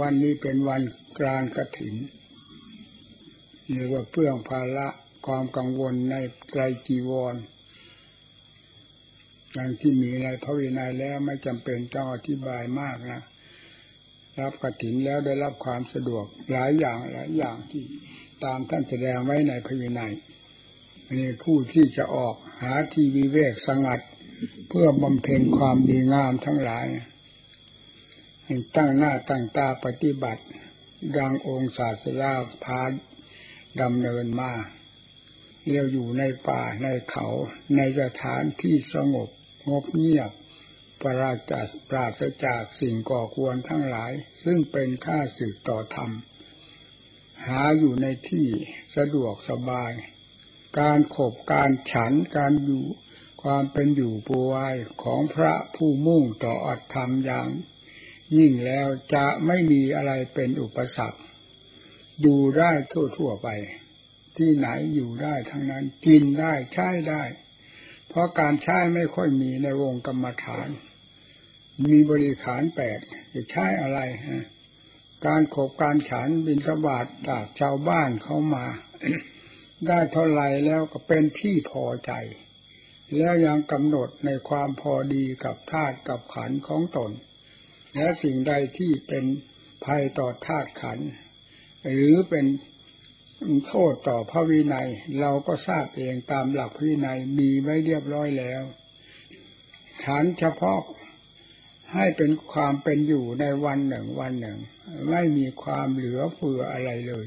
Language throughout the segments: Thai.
วันนี้เป็นวันกลางกระถินเรียกว่าเพื่องภาระความกังวลในไตรจีวรอย่างที่มีในพระวินัยแล้วไม่จำเป็นต้องอธิบายมากนะรับกระถินแล้วได้รับความสะดวกหลายอย่างหลายอย่างที่ตามท่านแสดงไว้ในพระวินัยอันนี้ผู้ที่จะออกหาที่วิเวกสงัด เพื่อบำเพ็ญความดีงามทั้งหลาย ตั้งหน้าตั้งตาปฏิบัติ ดังองค์ศาสดาพาดำเนินมาเราอยู่ในป่าในเขาในสถานที่สงบงบเงียบปราจัสปราศจากสิ่งก่อควรทั้งหลาย ซึ่งเป็นค่าสืบต่อธรรม หาอยู่ในที่สะดวกสบาย การขบการฉันการอยู่ความเป็นอยู่ปูวายของพระผู้มุ่งต่ออัตธรรมอย่าง ยิ่งแล้วจะไม่มีอะไรเป็นอุปสรรคดูได้ทั่วๆไป ที่ไหนอยู่ได้ทั้งนั้นกินได้ใช้ได้ เพราะการใช้ไม่ค่อยมีในวงกรรมฐาน มีบริขารแปดจะใช้อะไรฮะการขบการฉันบินสบาดจากชาวบ้านเขามา ได้เท่าไรแล้วก็เป็นที่พอใจ แล้วยังกำหนดในความพอดีกับธาตุกับขันของตน และสิ่งใดที่เป็นภัยต่อธาตุขัน หรือเป็นโทษต่อพระวินัย เราก็ทราบเองตามหลักพระวินัยมีไว้เรียบร้อยแล้วฐานเฉพาะให้เป็นความเป็นอยู่ในวันหนึ่งวันหนึ่ง ไม่มีความเหลือเฟืออะไรเลย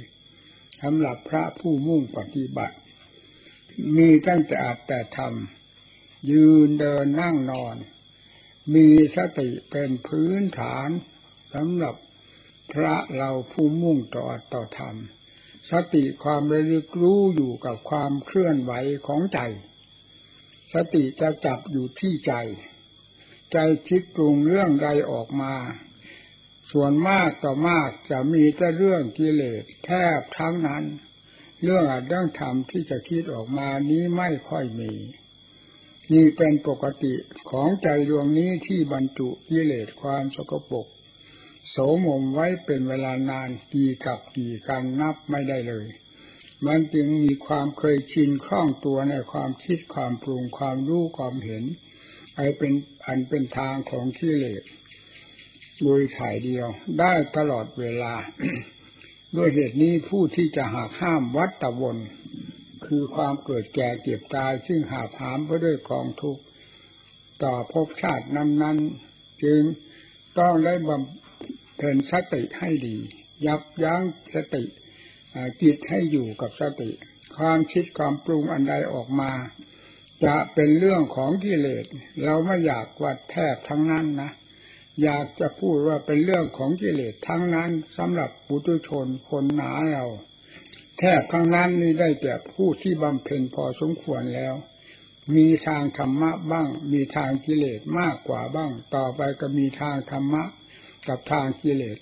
สำหรับพระผู้มุ่งปฏิบัติ มีตั้งแต่อาจแต่ทำยืนเดินนั่งนอน มีสติเป็นพื้นฐานสำหรับพระเราผู้มุ่งต่อต่อธรรม สติความระลึกรู้อยู่กับความเคลื่อนไหวของใจ สติจะจับอยู่ที่ใจ ใจคิดปรุงเรื่องใดออกมา ส่วนมากต่อมากจะมีแต่เรื่องกิเลสแทบทั้งนั้น เรื่องอาจเรื่องธรรมที่จะคิดออกมานี้ไม่ค่อยมี นี่เป็นปกติของใจดวงนี้ที่บรรจุกิเลสความสกปรกโสมมไว้เป็นเวลานานกี่กับกี่การนับไม่ได้เลย มันจึงมีความเคยชินคล่องตัวในความคิดความปรุงความรู้ความเห็นไอเป็นอันเป็นทางของกิเลสโดยถ่ายเดียวได้ตลอดเวลา ด้วยเหตุนี้ผู้ที่จะหักห้ามวัตวน คือความเกิดแก่เจ็บตาย ซึ่งหาผามไปด้วยกองทุกข์ต่อภพชาตินั้นๆ จึงต้องได้บำเพ่นสติให้ดี ยับยั้งสติจิตให้อยู่กับสติ ความคิดความปรุงอันใดออกมา จะเป็นเรื่องของกิเลส เราไม่อยากวัดแทบทั้งนั้นนะ อยากจะพูดว่าเป็นเรื่องของกิเลสทั้งนั้นสำหรับปุถุชนคนหนาเรา แทบทั้งนั้นนี่ได้แต่ผู้ที่บำเพ็ญพอสมควรแล้ว มีทางธรรมะบ้าง มีทางกิเลสมากกว่าบ้าง ต่อไปก็มีทางธรรมะ กับทางกิเลส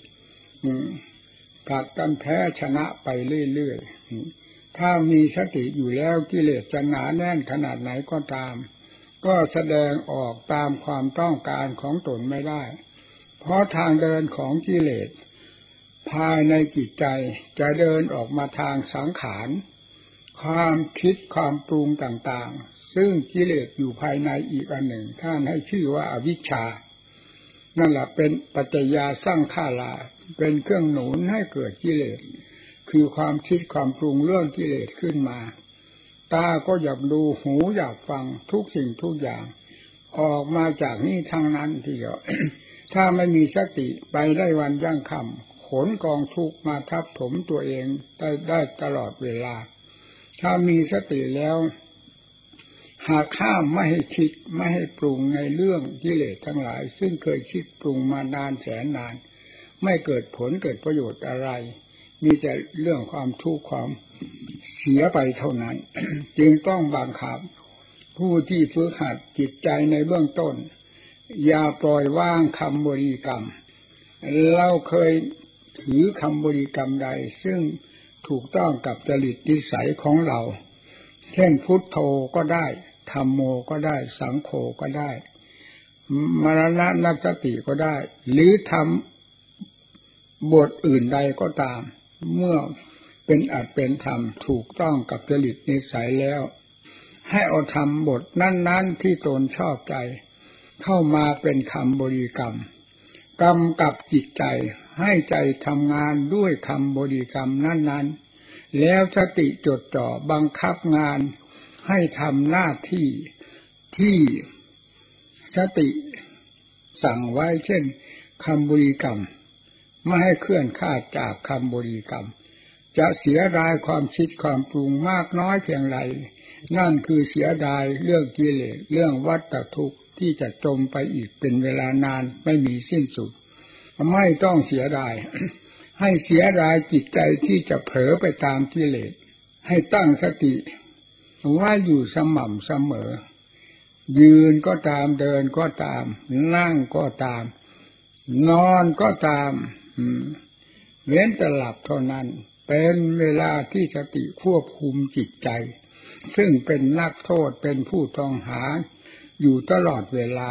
ผัดกันแพ้ชนะไปเรื่อยๆถ้ามีสติอยู่แล้วกิเลสจะหนาแน่นขนาดไหนก็ตาม ก็แสดงออกตามความต้องการของตนไม่ได้ เพราะทางเดินของกิเลส ภายในจิตใจจะเดินออกมาทางสังขาร ความคิดความปรุงต่างๆ ซึ่งกิเลสอยู่ภายในอีกอันหนึ่ง ท่านให้ชื่อว่าอาวิชชา นั่นแหละเป็นปัจจยาสร้างข้าลา เป็นเครื่องหนุนให้เกิดกิเลส คือความคิดความปรุงเรื่องกิเลสขึ้นมา ตาก็อยากดูหูอยากฟังทุกสิ่งทุกอย่าง ออกมาจากนี่ทั้งนั้นทีเดียวถ้าไม่มีสติไปได้วันย่างคำ ขนกองทุกมาทับถมตัวเองได้ได้ตลอดเวลา ถ้ามีสติแล้ว หากข้ามไม่ให้คิดไม่ให้ปรุงในเรื่องกิเลสทั้งหลาย ซึ่งเคยคิดปรุงมานานแสนนาน ไม่เกิดผลเกิดประโยชน์อะไร มีแต่เรื่องความทุกข์ความเสียไปเท่านั้น จึงต้องบังคับ ผู้ที่ฝึกหัดจิตใจในเบื้องต้น อย่าปล่อยว่างคำบริกรรม เราเคย ถือคำบริกรรมใด ซึ่งถูกต้องกับจริตนิสัยของเรา เช่นพุทโธก็ได้ธรรมโมก็ได้ สังโฆก็ได้มรณะนัสติก็ได้ หรือทำบทอื่นใดก็ตาม เมื่อเป็นอัดเป็นธรรมถูกต้องกับจริตนิสัยแล้ว ให้เอาธรรมบทนั้น ๆ ที่ตนชอบใจ เข้ามาเป็นคำบริกรรม กำกับจิตใจให้ใจทำงานด้วยคำบริกรรมนั้น ๆ แล้วสติจดจ่อบังคับงานให้ทำหน้าที่ที่สติสั่งไว้เช่นคำบริกรรม ไม่ให้เคลื่อนคาดจากคำบริกรรม จะเสียดายความคิดความปรุงมากน้อยเพียงไร นั่นคือเสียดายเรื่องกิเลสเรื่องวัฏทุกข์ ที่จะจมไปอีกเป็นเวลานานไม่มีสิ้นสุด ไม่ต้องเสียดาย ให้เสียดายจิตใจที่จะเผลอไปตามกิเลสให้ตั้งสติว่าอยู่สม่ำเสมอ ยืนก็ตามเดินก็ตาม นั่งก็ตาม นอนก็ตามเว้นแต่หลับเท่านั้น เป็นเวลาที่สติควบคุมจิตใจ ซึ่งเป็นนักโทษเป็นผู้ต้องหา อยู่ตลอดเวลา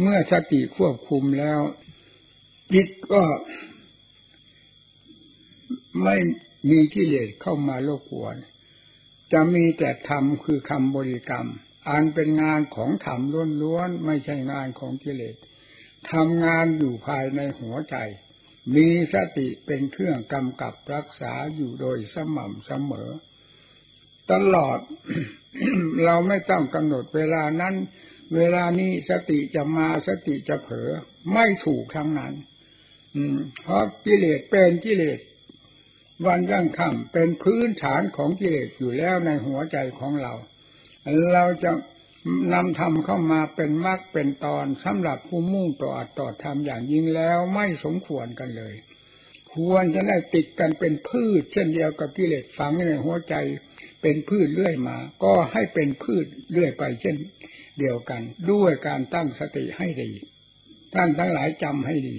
เมื่อสติควบคุมแล้ว จิตก็ไม่มีกิเลสเข้ามารบกวน จะมีแต่ธรรมคือคำบริกรรม อันเป็นงานของธรรมล้วนๆ ไม่ใช่งานของกิเลสทำงานอยู่ภายในหัวใจ มีสติเป็นเครื่องกำกับรักษาอยู่โดยสม่ำเสมอ ตลอดเราไม่ต้องกำหนดเวลานั้น เวลานี้สติจะมาสติจะเผลอไม่ถูกทั้งนั้นเพราะกิเลสเป็นกิเลสวันยั่งค่ำเป็นพื้นฐานของกิเลสอยู่แล้วในหัวใจของเรา เราจะนำธรรมเข้ามาเป็นมรรคเป็นตอนสำหรับผู้มุ่งต่ออัตต่อธรรมอย่างยิ่งแล้วไม่สมควรกันเลย ควรจะได้ติดกันเป็นพืช เช่นเดียวกับกิเลสฝังในหัวใจเป็นพืชเรื่อยมา ก็ให้เป็นพืชเรื่อยไป เช่น เดียวกัน ด้วยการตั้งสติให้ดี ท่านทั้งหลายจำให้ดี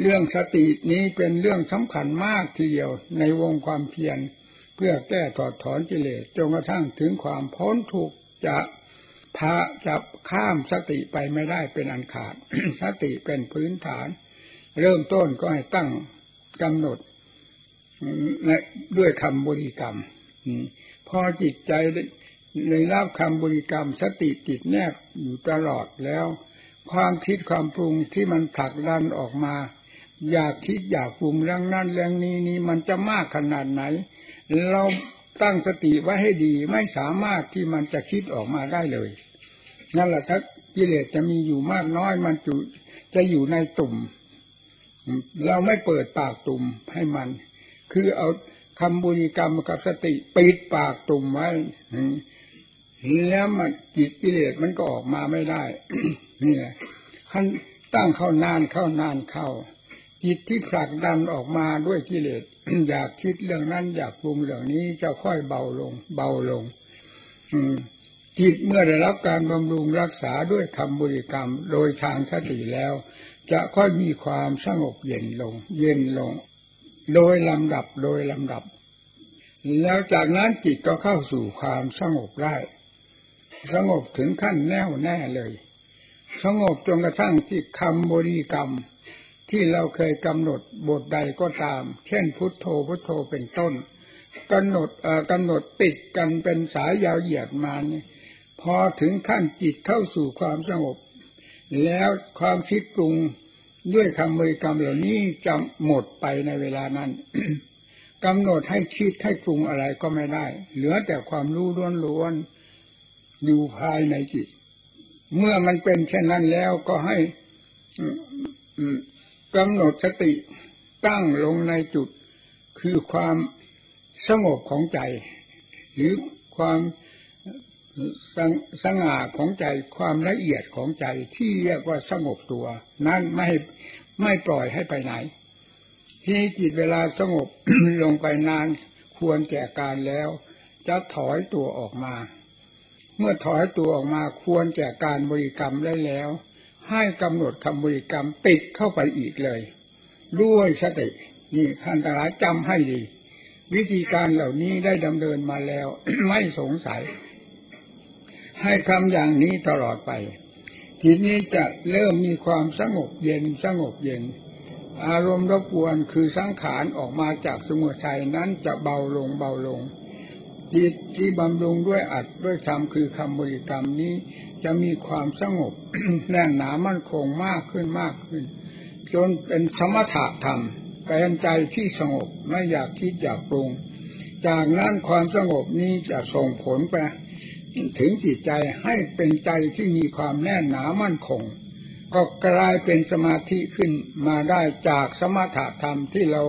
เรื่องสตินี้เป็นเรื่องสำคัญมากทีเดียวในวงความเพียรเพื่อแก้ถอดถอนกิเลสจนกระทั่งถึงความพ้นทุกข์จะพาจะข้ามสติไปไม่ได้เป็นอันขาด สติเป็นพื้นฐาน เริ่มต้นก็ให้ตั้งกำหนดด้วยคำบริกรรม พอจิตใจ ในรับคำบริกรรมสติติดแนบอยู่ตลอดแล้ว ความคิดความปรุงที่มันผลักดันออกมา อยากคิดอยากปรุงเรื่องนั้นเรื่องนี้นี้มันจะมากขนาดไหน เราตั้งสติไว้ให้ดีไม่สามารถที่มันจะคิดออกมาได้เลย นั่นแหละสักกิเลสจะมีอยู่มากน้อยมันจุจะอยู่ในตุ่ม เราไม่เปิดปากตุ่มให้มัน คือเอาคำบุริกรรมกับสติปิดปากตุ่มไว้ แล้วมันจิตกิเลสมันก็ออกมาไม่ได้ นี่แหละขั้นตั้งเข้านานเข้านานเข้า จิตที่ผลักดันออกมาด้วยกิเลสอยากคิดเรื่องนั้นอยากปรุงเรื่องนี้จะค่อยเบาลง เบาลง อืมจิตเมื่อได้รับการบำรุงรักษาด้วยคำบริกรรม โดยทางสติแล้ว จะค่อยมีความสงบเย็นลง เย็นลง โดยลำดับโดยลำดับ แล้วจากนั้นจิตก็เข้าสู่ความสงบได้ สงบถึงขั้นแน่วแน่เลย สงบจนกระทั่งที่คำบริกรรม ที่เราเคยกำหนดบทใดก็ตาม เช่นพุทโธพุทโธเป็นต้นกำหนดกำหนดติดกันเป็นสายยาวเหยียดมาเนี่ยพอถึงขั้นจิตเข้าสู่ความสงบ แล้วความคิดปรุงด้วยคำบริกรรมเหล่านี้จะหมดไปในเวลานั้นกำหนดให้คิดให้ปรุงอะไรก็ไม่ได้ เหลือแต่ความรู้ล้วนๆ อยู่ภายในจิต เมื่อมันเป็นเช่นนั้นแล้วก็ให้กำหนดสติตั้งลงในจุด คือความสงบของใจ หรือความสสง่าของใจความละเอียดของใจที่เรียกว่าสงบตัว นั้นไม่ไม่ปล่อยให้ไปไหน ที่จิตเวลาสงบลงไปนานควรแก่การแล้ว จะถอยตัวออกมา เมื่อถอยตัวออกมาควรแก่การบริกรรมได้แล้ว ให้กำหนดคำบริกรรมติดเข้าไปอีกเลย ด้วยสตินี่ท่านทั้งหลายจำให้ดี วิธีการเหล่านี้ได้ดำเนินมาแล้ว ไม่สงสัย ให้ทำอย่างนี้ตลอดไป ทีนี้จะเริ่มมีความสงบเย็นสงบเย็น อารมณ์รบกวนคือสังขารออกมาจากสมุทัยนั้นจะเบาลงเบาลง จิตที่บำรุงด้วยอัดด้วยธรรมคือคำบริกรรมนี้จะมีความสงบแน่นหนามั่นคงมากขึ้นมากขึ้น จนเป็นสมถะธรรมเป็นใจที่สงบไม่อยากคิดอยากปรุง จากนั้นความสงบนี้จะส่งผลไปถึงจิตใจให้เป็นใจที่มีความแน่นหนามั่นคง ก็กลายเป็นสมาธิขึ้นมาได้จากสมถะธรรมที่เรา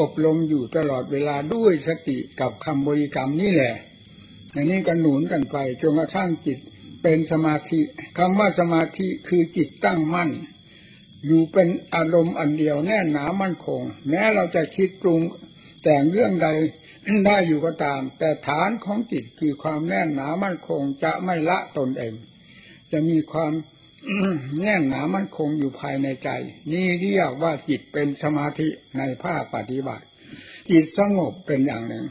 อบรมอยู่ตลอดเวลาด้วยสติกับคำบริกรรมนี่แหละอันนี้ก็หนุนกันไปจนกระทั่งจิตเป็นสมาธิคำว่าสมาธิคือจิตตั้งมั่น อยู่เป็นอารมณ์อันเดียวแน่นหนามั่นคง แม้เราจะคิดปรุงแต่งเรื่องใดได้อยู่ก็ตาม แต่ฐานของจิตคือความแน่นหนามั่นคงจะไม่ละตนเอง จะมีความ แน่นหนามันคงอยู่ภายในใจ นี่เรียกว่าจิตเป็นสมาธิในภาคปฏิบัติ จิตสงบเป็นอย่างหนึ่ง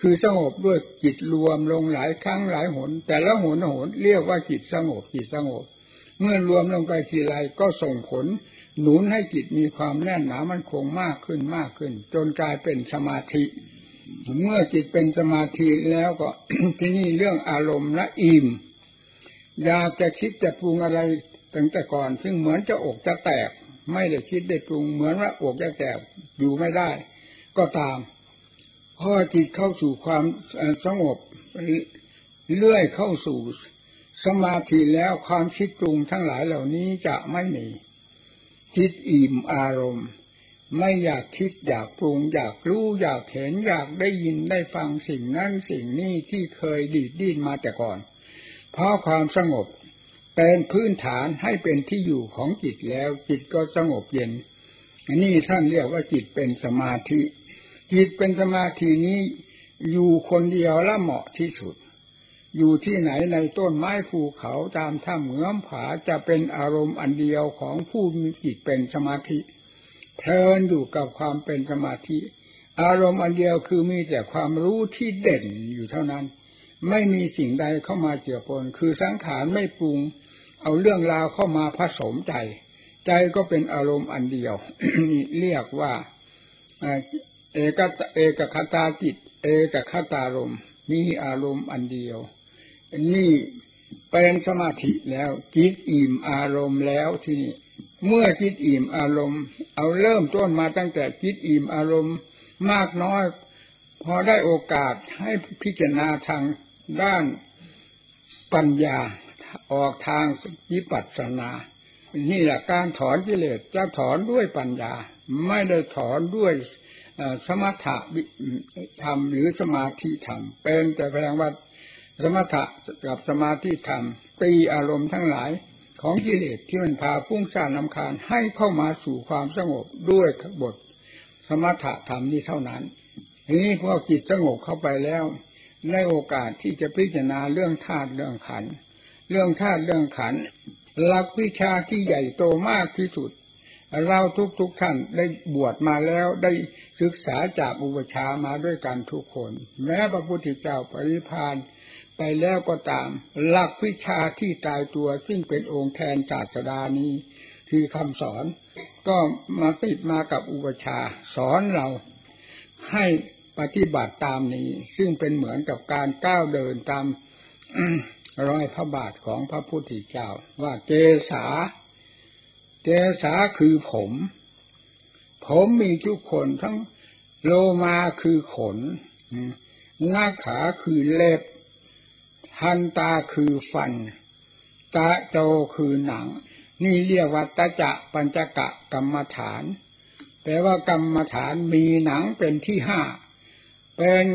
คือสงบด้วยจิตรวมลงหลายครั้งหลายหน แต่ละหนหนเรียกว่าจิตสงบจิตสงบ เมื่อรวมลงไปทีไรก็ส่งผล หนุนให้จิตมีความแน่นหนามันคงมากขึ้นมากขึ้น จนกลายเป็นสมาธิ เมื่อจิตเป็นสมาธิแล้วก็ที่นี่เรื่องอารมณ์ละอิ่ม อยากจะคิดจะปรุงอะไรตั้งแต่ก่อน ซึ่งเหมือนจะอกจะแตก ไม่ได้คิดได้ปรุงเหมือนว่าอกจะแตกอยู่ไม่ได้ ก็ตามพอจิตเข้าสู่ความสงบเลื่อยเข้าสู่สมาธิแล้วความคิดปรุงทั้งหลายเหล่านี้จะไม่มีจิตอิ่มอารมณ์ ไม่อยากคิดอยากปรุง อยากรู้อยากเห็นอยากได้ยินได้ฟังสิ่งนั้นสิ่งนี้ที่เคยดีดดิ้นมาแต่ก่อน เพราะความสงบเป็นพื้นฐานให้เป็นที่อยู่ของจิตแล้ว จิตก็สงบเย็นนนี้ท่านเรียกว่าจิตเป็นสมาธิ จิตเป็นสมาธินี้อยู่คนเดียวละเหมาะที่สุด อยู่ที่ไหนในต้นไม้ภูเขาตามถ้ำเหงือมผาจะเป็นอารมณ์อันเดียวของผู้มีจิตเป็นสมาธิ เพลินอยู่กับความเป็นสมาธิ อารมณ์อันเดียวคือมีแต่ความรู้ที่เด่นอยู่เท่านั้น ไม่มีสิ่งใดเข้ามาเกี่ยวปนคือสังขารไม่ปรุง เอาเรื่องราวเข้ามาผสมใจ ใจก็เป็นอารมณ์อันเดียวเรียกว่าเอกเอกคตาจิต เอกคตารมมีอารมณ์อันเดียว นี่เป็นสมาธิแล้วจิตอิ่มอารมณ์แล้วที่นี่เมื่อจิตอิ่มอารมณ์ เอาเริ่มต้นมาตั้งแต่จิตอิ่มอารมณ์มากน้อย พอได้โอกาสให้พิจารณาทาง ด้านปัญญาออกทางวิปัสสนา นี่แหละการถอนกิเลสจะถอนด้วยปัญญา ไม่ได้ถอนด้วยสมถะธรรมหรือสมาธิธรรม เป็นแต่แปลงว่าสมถะกับสมาธิธรรม ตีอารมณ์ทั้งหลายของกิเลสที่มันพาฟุ้งซ่านลำคาญให้เข้ามาสู่ความสงบด้วยบท สมถะธรรมนี้เท่านั้นทีนี้พอจิตสงบเข้าไปแล้ว ในโอกาสที่จะพิจารณาเรื่องธาตุเรื่องขัน เรื่องธาตุเรื่องขัน หลักวิชาที่ใหญ่โตมากที่สุด เราทุกๆทท่านได้บวชมาแล้วได้ศึกษาจากอุปชามาด้วยกันทุกคน แม้พระพุทธเจ้าปริพานไปแล้วก็ตาม หลักวิชาที่ตายตัวซึ่งเป็นองค์แทนศาสดานี้ คือคำสอน ก็มาติดมากับอุปชาสอนเราให้ ปฏิบัติตามนี้ ซึ่งเป็นเหมือนกับการก้าวเดินตามรอยพระบาทของพระพุทธเจ้า ว่าเกษาเกษาคือผม ผมมีทุกคนทั้งโลมาคือขนหน้าขาคือเล็บหันตาคือฟัน ตาโจคือหนัง นี่เรียกว่าตาจะปัญจกะกรรมฐาน แปลว่ากรรมฐานมีหนังเป็นที่ห้า เป็น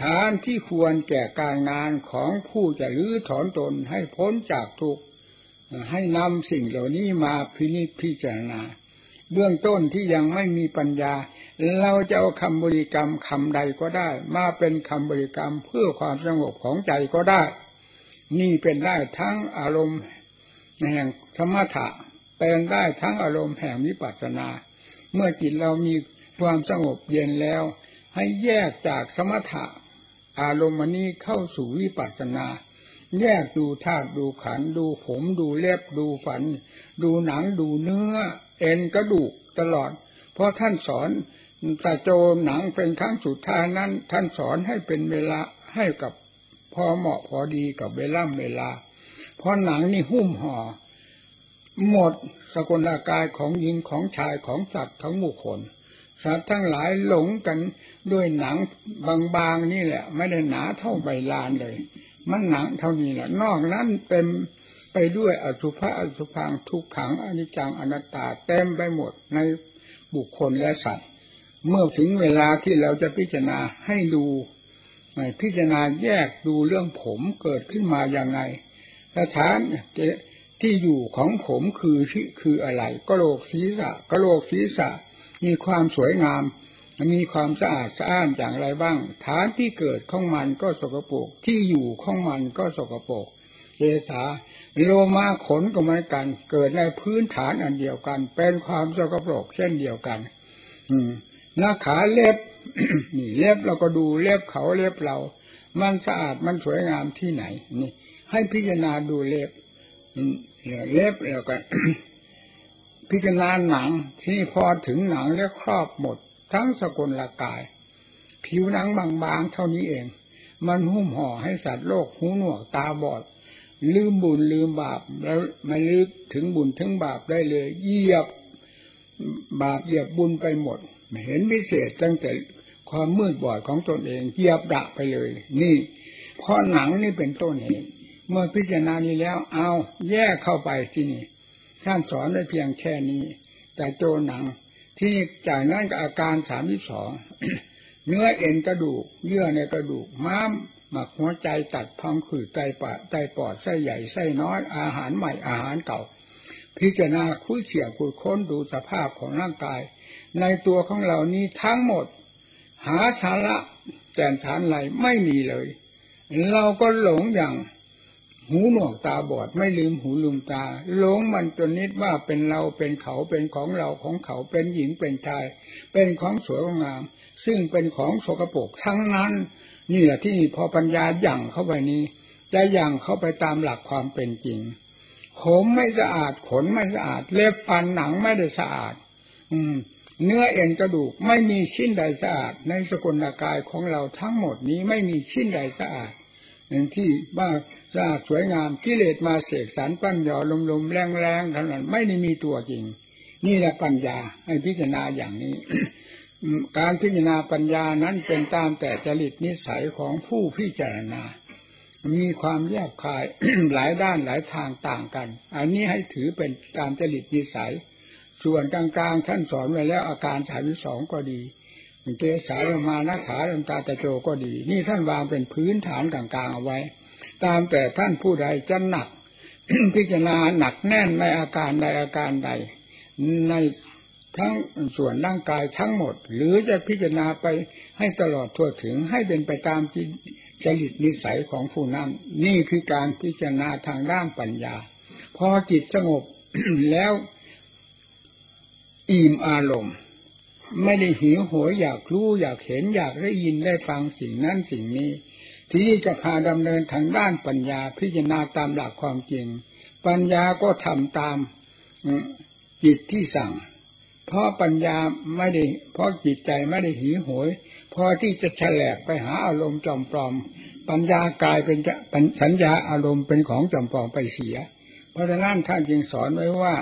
ฐานที่ควรแก่การงานของผู้จะลื้อถอนตนให้พ้นจากทุกข์ให้นำสิ่งเหล่านี้มาพินิจพิจารณา เบื้องต้นที่ยังไม่มีปัญญา เราจะเอาคำบริกรรมคำใดก็ได้ มาเป็นคำบริกรรมเพื่อความสงบของใจก็ได้ นี่เป็นได้ทั้งอารมณ์แห่งธรรมถะเป็นได้ทั้งอารมณ์แห่งวิปัสสนา เมื่อจิตเรามีความสงบเย็นแล้ว ให้แยกจากสมถะอารมณ์นี้เข้าสู่วิปัสสนา แยกดูธาตุดูขันดูผมดูเล็บดูฝัน ดูหนังดูเนื้อ เอ็นกระดูกตลอด เพราะท่านสอนตาโจหนังเป็นครั้งสุดท้ายนั้น ท่านสอนให้เป็นเวลาให้กับพอเหมาะพอดีกับเวลาเวลา เพราะหนังนี่หุ้มห่อหมดสกุลากายของหญิงของชายของสัตว์ทั้งหมู่คนสัตว์ทั้งหลายหลงกัน ด้วยหนังบางๆนี่แหละ ไม่ได้หนาเท่าใบลานเลย มันหนังเท่านี้แหละนอกนั้นเต็มไปด้วยอสุภะอสุพังทุกขังอนิจจังอนัตตาเต็มไปหมดในบุคคลและสัตว์เมื่อถึงเวลาที่เราจะพิจารณาให้ดูพิจารณาแยกดูเรื่องผมเกิดขึ้นมาอย่างไงสถานที่อยู่ของผมคือคืออะไรกะโหลกศีรษะกะโหลกศีรษะมีความสวยงาม มีความสะอาดสะอ้านอย่างไรบ้าง ฐานที่เกิดของมันก็สกปรกที่อยู่ของมันก็สกปรกเจสาโลมาขนก็เหมือนกัน เกิดในพื้นฐานอันเดียวกัน เป็นความสกปรกเช่นเดียวกัน อืมหน้าขาเล็บนี่เล็บเราก็ดูเล็บเขาเล็บเรา มันสะอาดมันสวยงามที่ไหน นี่ ให้พิจารณาดูเล็บเล็บแล้วกันพิจารณาหนังที่พอถึงหนังแล้วครอบหมด ทั้งสกุลละกาย ผิวหนังบางๆเท่านี้เอง มันหุ้มห่อให้สัตว์โลกหูหนวกตาบอด ลืมบุญลืมบาปแล้วไม่ลึกถึงบุญถึงบาปได้เลย เหยียบบาปเหยียบบุญไปหมด เห็นพิเศษตั้งแต่ความมืดบอดของตนเองเหยียบดะไปเลย นี่เพราะหนังนี่เป็นต้นเหตุเมื่อพิจารณานี้แล้ว เอาแยกเข้าไปที่นี่ท่านสอนได้เพียงแค่นี้ แต่โจหนัง ที่จากนั้นก็อาการสามที่สองเนื้อเอ็นกระดูก เยื่อในกระดูกม้ามหมักหัวใจตัดพังผืดไตปอดไตปอดไส้ใหญ่ไส้น้อยอาหารใหม่อาหารเก่า พิจารณาคุยเฉียงคุยค้นดูสภาพของร่างกาย ในตัวของเรานี้ทั้งหมด หาสาระแก่นฐานอะไรไม่มีเลย เราก็หลงอย่าง หูหนวกตาบอดไม่ลืมหูลืมตาหลงมันจนนิดว่าเป็นเราเป็นเขาเป็นของเราของเขาเป็นหญิงเป็นชาย เป็นของสวยของาม ซึ่งเป็นของโสกโปกทั้งนั้นนี่แหละที่พอปัญญาหยั่งเข้าไปนี้จะหยั่งเข้าไปตามหลักความเป็นจริง ผมไม่สะอาดขนไม่สะอาด เล็บฟันหนังไม่ได้สะอาด อืม เนื้อเอ็นกระดูกไม่มีชิ้นใดสะอาด ในสกุลกายของเราทั้งหมดนี้ไม่มีชิ้นใดสะอาด อย่างที่ว่าสะอาดสวยงามกิเลสมาเสกสรรปั้นหย่อลมๆแรงๆเท่านั้นไม่ได้มีตัวจริง นี่แหละปัญญาให้พิจารณาอย่างนี้ การพิจารณาปัญญานั้นเป็นตามแต่จริตนิสัยของผู้พิจารณา มีความแยบคายหลายด้านหลายทางต่างกัน อันนี้ให้ถือเป็นตามจริตนิสัย ส่วนกลางๆท่านสอนไว้แล้วอาการสามสองก็ดี เกสาลมานาขาลตาตะโจก็ดี นี่ท่านวางเป็นพื้นฐานกลางๆเอาไว้ ตามแต่ท่านผู้ใดจะหนัก พิจารณาหนักแน่นในอาการใดอาการใด ในทั้งส่วนร่างกายทั้งหมด หรือจะพิจารณาไปให้ตลอดทั่วถึงให้เป็นไปตามจริตนิสัยของผู้นั้น นี่คือการพิจารณาทางด้านปัญญา พอจิตสงบแล้วอิ่มอารมณ์ ไม่ได้หิวโหยอยากรู้อยากเห็นอยากได้ยินได้ฟังสิ่งนั้นสิ่งนี้ ที่นี่จะพาดำเนินทางด้านปัญญาพิจารณาตามหลักความจริง ปัญญาก็ทำตามจิตที่สั่ง เพราะปัญญาไม่ได้ เพราะจิตใจไม่ได้หิวโหยพอที่จะแฉลกไปหาอารมณ์จอมปลอม ปัญญากลายเป็นสัญญาอารมณ์เป็นของจอมปลอมไปเสีย เพราะฉะนั้นท่านจึงสอนไว้ว่า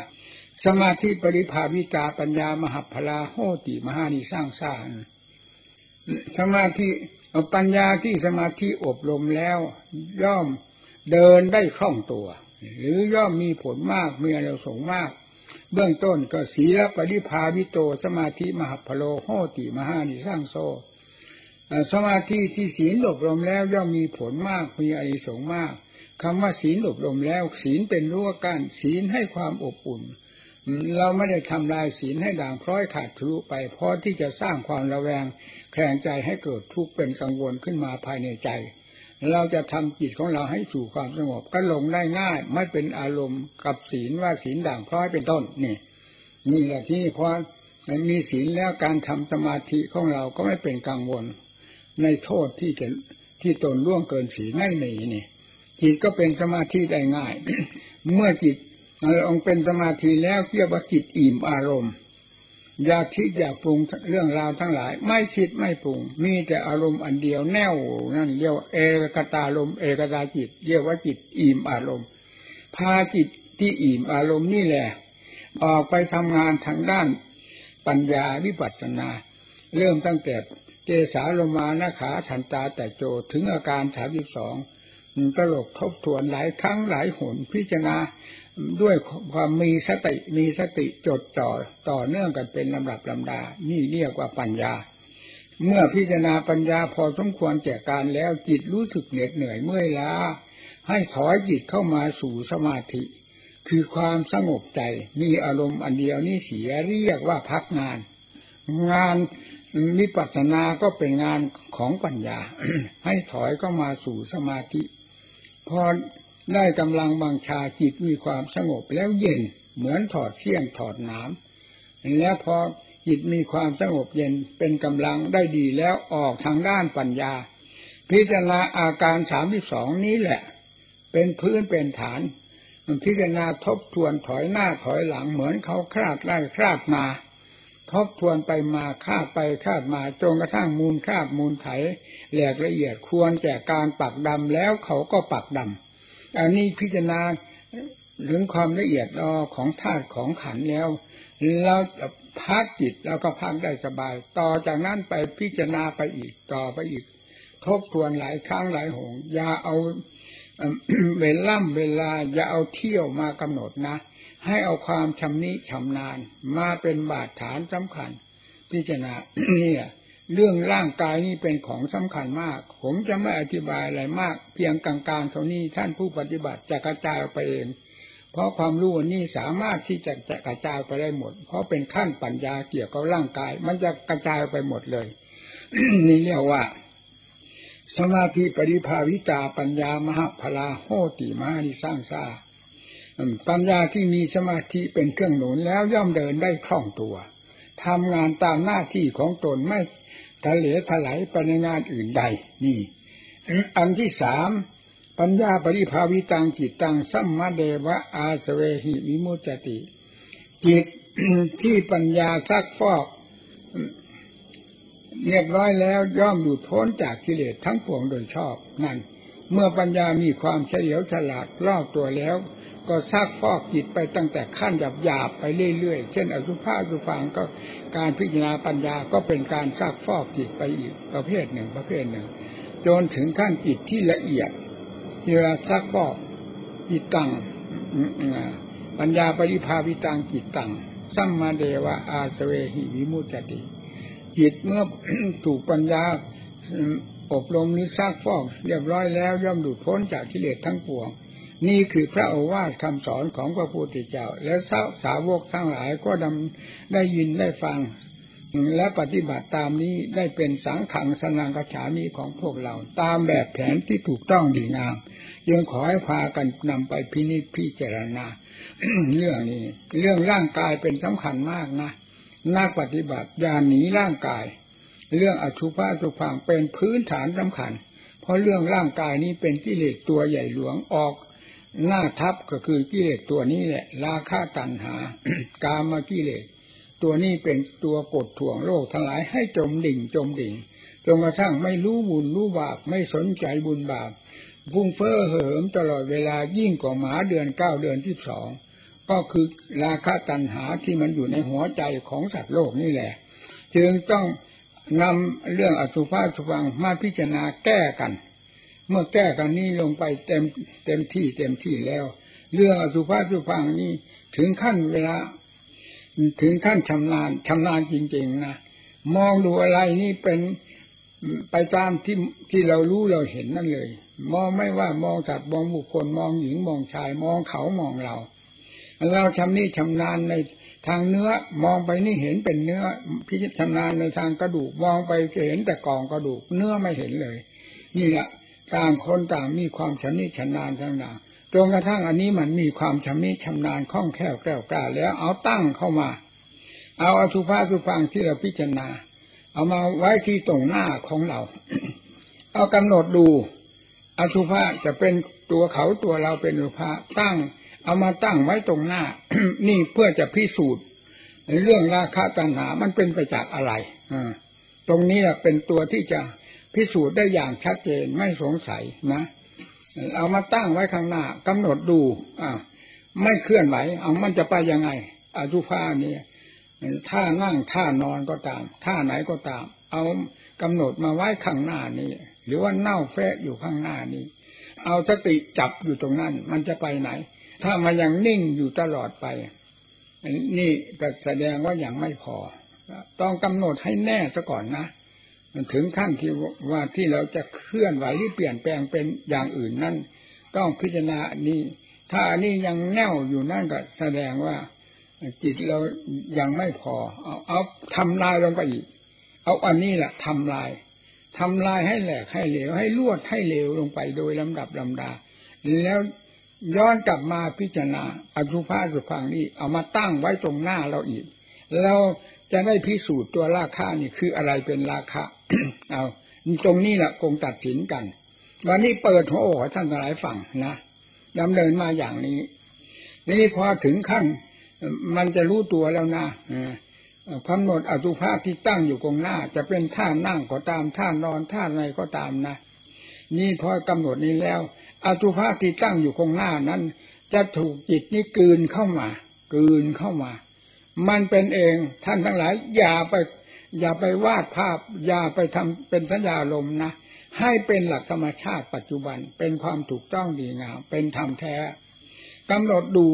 สมาธิปริภาวิตาปัญญามหาพลาโหติมหานิสร้างสร้างสมาธิปัญญาที่สมาธิอบรมแล้ว ย่อมเดินได้คล่องตัว หรือย่อมมีผลมากมีอะไรสงมาก เบื้องต้นก็ศีลปริภาวิโต สมาธิมหาพโลโหติมหานิสร้างโซสมาธิที่ศีลอบรมแล้วย่อมมีผลมากมีอริสงมากคำว่าศีลอบรมแล้ว ศีลเป็นรั้วกั้นศีลให้ความอบอุ่น เราไม่ได้ทำลายศีลให้ด่างพร้อยขาดทะลุไปเพราะที่จะสร้างความระแวงแคลงใจให้เกิดทุกข์เป็นกังวลขึ้นมาภายในใจ เราจะทำจิตของเราให้สู่ความสงบก็ลงได้ง่าย ไม่เป็นอารมณ์กับศีลว่าศีลด่างพร้อยเป็นต้นนี่ นี่แหละที่พอมีศีลแล้วการทำสมาธิของเราก็ไม่เป็นกังวล ในโทษที่จะที่ตนล่วงเกินศีลไม่มีนี่จิตก็เป็นสมาธิได้ง่าย เมื่อจิต องเป็นสมาธิแล้วเกี่ยวกับจิตอิ่มอารมณ์อยากคิดอยากปรุงเรื่องราวทั้งหลาย ไม่คิดไม่ปรุง มีแต่อารมณ์อันเดียวแน่วนั่นเรียกว่าเอกตาลมเอกตาจิต เรียกว่าจิตอิ่มอารมณ์ พาจิตที่อิ่มอารมณ์นี่แหละ ออกไปทำงานทางด้านปัญญาวิปัสสนา เริ่มตั้งแต่เกสาลมานาขาฉันตาแต่โจถึงอาการสามสิบสองตลกทบทวนหลายครั้งหลายหนพิจารณา ด้วยความมีสติมีสติจดจ่อต่อเนื่องกันเป็นลำดับลำดา นี่เรียกว่าปัญญา เมื่อพิจารณาปัญญาพอสมควรแก่การแล้วจิตรู้สึกเหน็ดเหนื่อยเมื่อยล้า ให้ถอยจิตเข้ามาสู่สมาธิ คือความสงบใจมีอารมณ์อันเดียวนี่เสียเรียกว่าพักงาน งานมิปัสนาก็เป็นงานของปัญญา ให้ถอยเข้ามาสู่สมาธิ พอ ได้กำลังบังชาจิตมีความสงบแล้วเย็นเหมือนถอดเสี้ยนถอดน้ำแล้วพอจิตมีความสงบเย็นเป็นกำลังได้ดีแล้วออกทางด้านปัญญา พิจารณาอาการสามที่สองนี้แหละ เป็นพื้นเป็นฐาน มันพิจารณาทบทวนถอยหน้าถอยหลังเหมือนเขาคลาดไล่คลาดมา ทบทวนไปมาคาดไปคาดมาจนกระทั่งมูลคาดมูลไถแหลกละเอียดควรแก่การปักดำแล้วเขาก็ปักดำ อันนี้พิจารณาถึงความละเอียดอของธาตุของขันแล้วเราพักจิตแล้วก็พักได้สบาย ต่อจากนั้นไปพิจารณาไปอีกต่อไปอีก ทบทวนหลายครั้งหลายหงอย่าเอาเวล่ำเวลาอย่าเอาเที่ยวมากำหนดนะ ให้เอาความชำนิชำนาญ มาเป็นบาดฐานสำคัญ พิจารณาเนี่ย เรื่องร่างกายนี่เป็นของสำคัญมาก ผมจะไม่อธิบายอะไรมาก เพียงกลางๆเท่านี้ท่านผู้ปฏิบัติจะกระจายออกไปเอง เพราะความรู้นี้สามารถที่จะจะกระจายไปได้หมด เพราะเป็นขั้นปัญญาเกี่ยวกับร่างกาย มันจะกระจายไปหมดเลย นี่เรียกว่า สมาธิปริภาวิจาปัญญามหาพลาโหติมานิสร้างซาปัญญาที่มีสมาธิเป็นเครื่องหนุนแล้วย่อมเดินได้คล่องตัวทำงานตามหน้าที่ของตนไม่ ทะเลถลายไปในงานอื่นใด นี่ อันที่สามปัญญาปริภาวิตังจิตตังสัมมาเดวะอาสเวหิวิมุจติ จิตที่ปัญญาซักฟอกเรียบร้อยแล้วย่อมหลุดพ้นจากกิเลสทั้งปวงโดยชอบนั่น เมื่อปัญญามีความเฉลียวฉลาดรอบตัวแล้ว ก็ซักฟอกจิตไปตั้งแต่ขั้นหยาบหยาบไปเรื่อยๆ เช่นอสุภาสุฟังก็การพิจารณาปัญญาก็เป็นการซักฟอกจิตไปอีกประเภทหนึ่งประเภทหนึ่ง จนถึงขั้นจิตที่ละเอียดที่เราซักฟอกจิตตังปัญญาปริภาวิตังจิตตังสัมมาเดวะอาสเวหิวิมุจติ จิตเมื่อถูกปัญญาอบรมหรือซักฟอกเรียบร้อยแล้วย่อมหลุดพ้นจากกิเลสทั้งปวง นี่คือพระโอวาทคำสอนของพระพุทธเจ้า และสาวกทั้งหลายก็ดำได้ยินได้ฟัง และปฏิบัติตามนี้ได้เป็นสังขังสนางกระฉามีของพวกเรา ตามแบบแผนที่ถูกต้องดีงามยังขอให้พากันนำไปพินิจพิจารณา เรื่องนี้ เรื่องร่างกายเป็นสำคัญมากนะนักปฏิบัติอย่าหนีร่างกาย เรื่องอชุภะสุพังเป็นพื้นฐานสำคัญ เพราะเรื่องร่างกายนี้เป็นกิเลสตัวใหญ่หลวงออก หน้าทับก็คือกิเลสตัวนี้แหละราคะตัณหากามากิเลสตัวนี้เป็นตัวกดถ่วงโลกทั้งหลายให้จมดิ่งจมดิ่งจนกระทั่งไม่รู้บุญรู้บาปไม่สนใจบุญบาปฟุ้งเฟ้อเหิมตลอดเวลายิ่งกว่าหมาเดือนเก้าเดือนที่สองก็คือราคะตัณหาที่มันอยู่ในหัวใจของสัตว์โลกนี่แหละ จึงต้องนำเรื่องอสุภะสุฟังมาพิจารณาแก้กัน เมื่อแก้กันนี้ลงไปเต็มเต็มที่เต็มที่แล้ว เรื่องอสุภาสุพังนี้ถึงขั้นเวลา ถึงขั้นชำนาญชำนาญจริง ๆนะมองดูอะไรนี่เป็นไปตามที่ที่เรารู้เราเห็นนั่นเลย มองไม่ว่ามองสัตว์มองบุคคลมองหญิงมองชาย มองเขามองเรา เราชำนี่ชำนาญในทางเนื้อมองไปนี่เห็นเป็นเนื้อพิจิตชำนาญในทางกระดูกมองไปเห็นแต่กองกระดูก เนื้อไม่เห็นเลย นี่แหละ ต่างคนต่างมีความชำนิชำนาญทั้งนั้นจนกระทั่งอันนี้มันมีความชำนิชำนาญคล่องแคล่วแกล้วกล้าแล้วเอาตั้งเข้ามา เอาอสุภาสุพังที่เราพิจารณา เอามาไว้ที่ตรงหน้าของเรา เอากำหนดดูอสุภะจะเป็นตัวเขาตัวเราเป็นอสุภะตั้ง เอามาตั้งไว้ตรงหน้า นี่เพื่อจะพิสูจน์เรื่องราคาตัณหามันเป็นไปจากอะไรอตรงนี้แหละเป็นตัวที่จะ พิสูจน์ได้อย่างชัดเจนไม่สงสัยนะเอามาตั้งไว้ข้างหน้ากำหนดดูอ่าไม่เคลื่อนไหวเอามันจะไปยังไงอาจุภานี่ท่านั่งท่านอนก็ตามท่าไหนก็ตาม เอากำหนดมาไว้ข้างหน้านี้หรือว่าเน่าแฟะอยู่ข้างหน้านี้ เอาสติจับอยู่ตรงนั้น มันจะไปไหน ถ้ามันยังนิ่งอยู่ตลอดไป นี่ก็แสดงว่าอย่างไม่พอ ต้องกำหนดให้แน่ซะก่อนนะ ถึงขั้นที่ว่าที่เราจะเคลื่อนไหวหรือเปลี่ยนแปลงเป็นอย่างอื่นนั่นต้องพิจารณานี้ ถ้าอันนี้ยังแน่วอยู่นั่นก็แสดงว่า จิตเรายังไม่พอ เอาเอาทำลายลงไปอีก เอาอันนี้แหละทำลายทำลายให้แหลกให้เหลวให้ลวดให้เหลวลงไปโดยลำดับลำดา แล้วย้อนกลับมาพิจารณาอสุภาสุพังนี้เอามาตั้งไว้ตรงหน้าเราอีกแล้วจะได้พิสูจน์ตัวราคานี่คืออะไรเป็นราคา เอาตรงนี้แหละคงตัดสินกัน วันนี้เปิดหัวอกท่านหลายฝั่งนะดำเนินมาอย่างนี้ นี่พอถึงขั้นมันจะรู้ตัวแล้วนะกำหนดอสุภาพที่ตั้งอยู่ตรงหน้า จะเป็นท่านั่งก็ตามท่านอนท่าอะไรก็ตามนะ นี่พอกำหนดนี้แล้วอสุภาพที่ตั้งอยู่ตรงหน้านั้น จะถูกจิตนี้กืนเข้ามา กืนเข้ามา มันเป็นเองท่านทั้งหลายอย่าไป อย่าไปวาดภาพ อย่าไปทำเป็นสัญญาลมนะ ให้เป็นหลักธรรมชาติปัจจุบันเป็นความถูกต้องดีงาม เป็นธรรมแท้กำหนดดู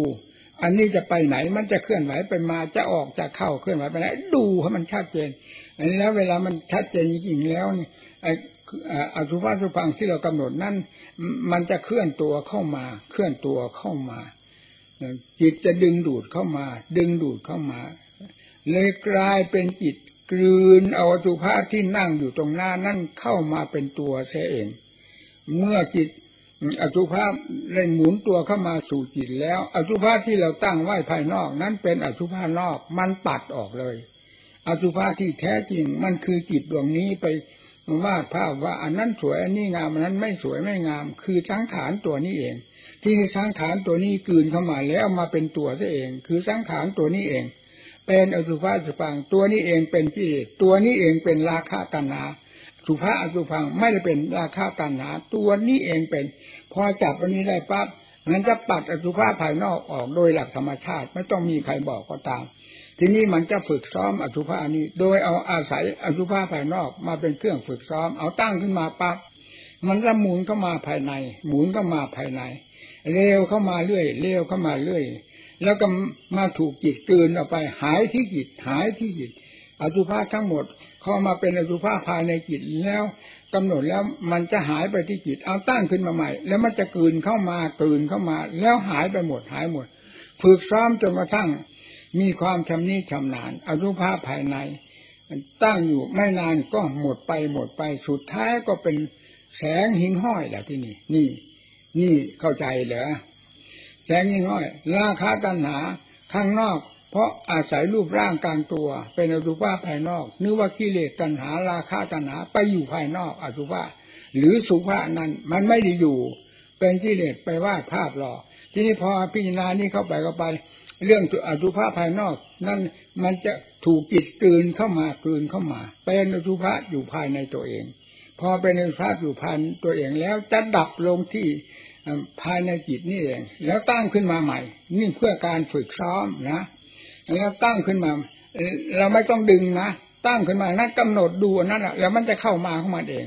อันนี้จะไปไหนมันจะเคลื่อนไหวไปมาจะออกจะเข้าเคลื่อนไหวไปไหนดูให้มันชัดเจนอันนี้แล้วเวลามันชัดเจนจริงๆแล้วนี่ไอ้อสุภาสุพังที่เรากำหนดนั่นมันจะเคลื่อนตัวเข้ามา เคลื่อนตัวเข้ามาจิตจะดึงดูดเข้ามา ดึงดูดเข้ามา เลยกลายเป็นจิต กลืนเอาอสุภาพที่นั่งอยู่ตรงหน้านั่นเข้ามาเป็นตัวเสียเอง เมื่อจิตอสุภาพได้หมุนตัวเข้ามาสู่จิตแล้ว อสุภาพที่เราตั้งไว้ภายนอก นั้นเป็นอสุภาพนอกมันปัดออกเลย อสุภาพที่แท้จริงมันคือจิตดวงนี้ไปวาดภาพว่าอันนั้นสวยอันนี้งามอันนั้นไม่สวยไม่งาม คือสังขารตัวนี้เอง ที่สังขารตัวนี้กืนเข้ามาแล้วมาเป็นตัวซะเอง คือสังขารตัวนี้เอง เป็นอสุภาสุปัง ตัวนี้เองเป็นกิเลสตัวนี้เองเป็นราคะตัณหาสุภาอสุพังไม่ได้เป็นราคาตัณหาตัวนี้เองเป็น พอจับอันนี้ได้ปั๊บมันจะปัดอสุภาภายนอกออกโดยหลักธรรมชาติ ไม่ต้องมีใครบอกก็ตาม ทีนี้มันจะฝึกซ้อมอสุภานี้ โดยเอาอาศัยอสุภาภายนอกมาเป็นเครื่องฝึกซ้อม เอาตั้งขึ้นมาปั๊บมันจะหมุนเข้ามาภายใน หมุนเข้ามาภายใน เร็วเข้ามาเรื่อยเร็วเข้ามาเรื่อย แล้วก็มาถูกจิตกืนออกไป หายที่จิต หายที่จิต อสุภาทั้งหมดเข้ามาเป็นอสุภาภายในจิตแล้วกำหนดแล้วมันจะหายไปที่จิต เอาตั้งขึ้นมาใหม่ แล้วมันจะกืนเข้ามากืนเข้ามา แล้วหายไปหมดหายหมด ฝึกซ้อมจนกระทั่งมีความชำนิชำนาญอสุภาภายใน ตั้งอยู่ไม่นานก็หมดไปหมดไปสุดท้ายก็เป็นแสงหิงห้อยแหละที่นี่ นี่ นี่เข้าใจเหรอ แสงหิ่งห้อย ราคาตัณหาข้างนอก เพราะอาศัยรูปร่างกลางตัว เป็นอสุภะภายนอก นึกว่ากิเลสตัณหา ราคะตัณหาไปอยู่ภายนอกอสุภะหรือสุภะนั้นมันไม่ได้อยู่ เป็นกิเลสไปวาดภาพหรอกทีนี้พอพิจารณานี้เข้าไปก็ไป เรื่องอสุภะภายนอก นั่นมันจะถูกจิตกลืนเข้ามากลืนเข้ามา เป็นอสุภะอยู่ภายในตัวเอง พอเป็นอสุภะอยู่ภายตัวเองแล้วจะดับลงที่ ภายในจิตนี่เอง แล้วตั้งขึ้นมาใหม่ นี่เพื่อการฝึกซ้อมนะแล้วตั้งขึ้นมา เราไม่ต้องดึงนะตั้งขึ้นมานั่นกำหนดดูนั่นแหละแล้วมันจะเข้ามาของมันเอง